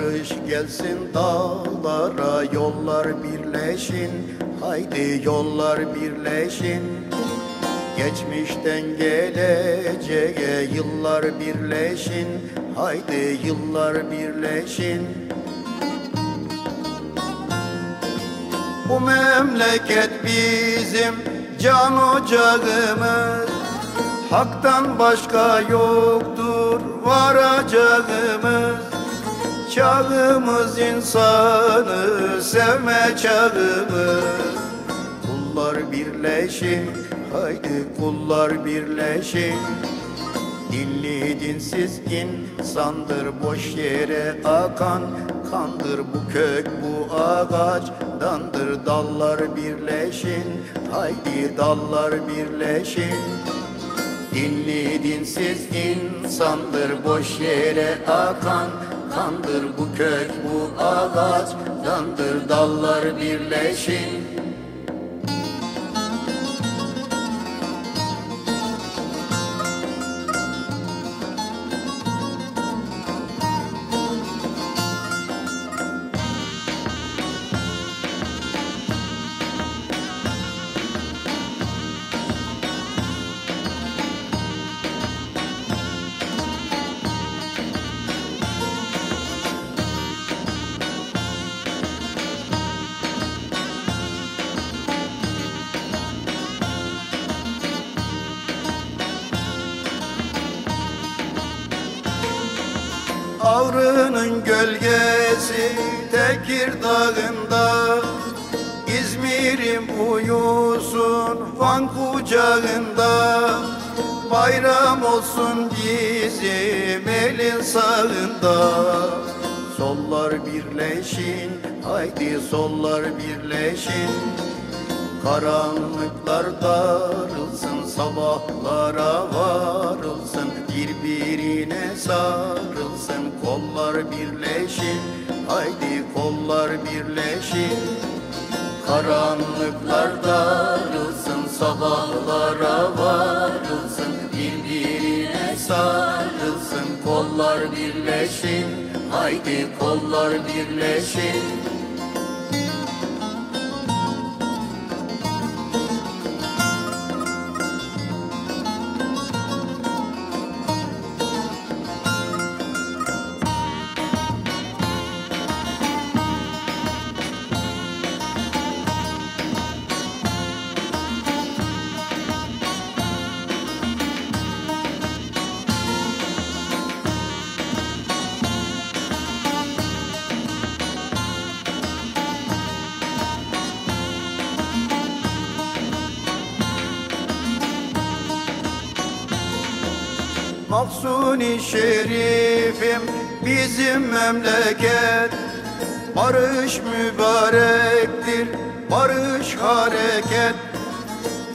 Kış gelsin dağlara yollar birleşin. Haydi yollar birleşin. Geçmişten geleceğe yıllar birleşin. Haydi yıllar birleşin. Bu memleket bizim can ocağımız. Hak'tan başka yoktur varacağımız Çağımız insanı sevme çağımız. Kullar birleşin, haydi kullar birleşin Dinli dinsiz insandır boş yere akan Kandır. Bu kök bu ağaçtandır dallar birleşin Haydi dallar birleşin. Dinli dinsiz insandır boş yere akan Kandır bu kök bu ağaçtandır dallar birleşin Ağrı'nın gölgesi Tekirdağ'ında İzmir'im uyusun Van kucağında. Bayram olsun bizim elin sağında. Sollar birleşin, haydi sollar birleşin Karanlıklar darılsın, sabahlara varılsın. Birbirine sarılsın, kollar birleşin Haydi kollar birleşin Karanlıklar darılsın, sabahlara varılsın. Birbirine sarılsın, kollar birleşin Haydi kollar birleşin Mahsuni şerifim bizim memleket. Barış mübarektir, barış hareket.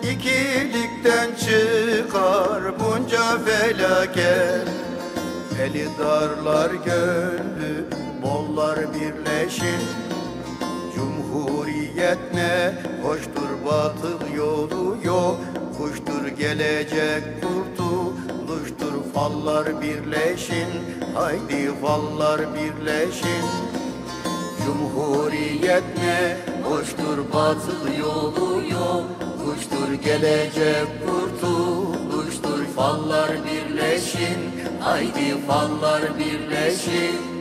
İkilikten çıkar bunca felaket. Eli darlar gönlü, bollar birleşin Cumhuriyet ne? Hoştur batıl yolu yok. Kuştur gelecek kurtuluştur fallar birleşin. Haydi fallar birleşin. Cumhuriyet ne hoştur batıl yolu yok. Kuştur gelecek kurtuluştur fallar birleşin. Haydi fallar birleşin